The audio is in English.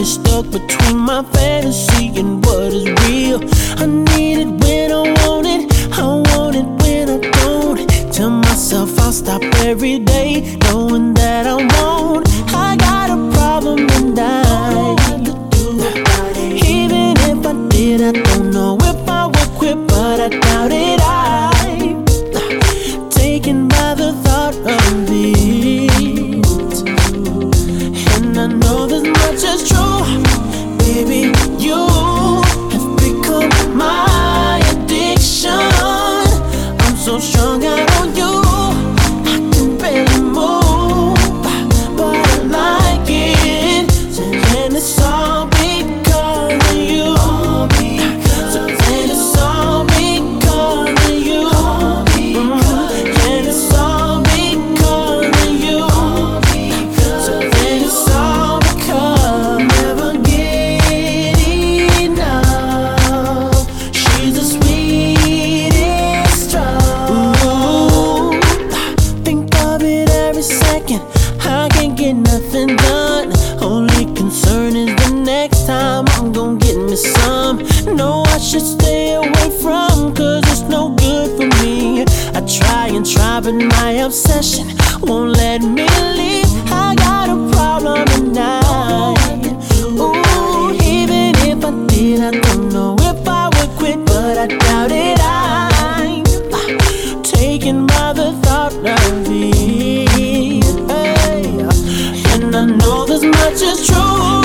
been stuck between my fantasy and what is real. I need it when I want it, I want it when I don't. Tell myself I'll stop every day should stay away from, cause it's no good for me. I try and try, but my obsession won't let me leave. I got a problem. Ooh, even if I did, I don't know if I would quit, but I doubt it. I'm taken by the thought of you. And I know this much is true.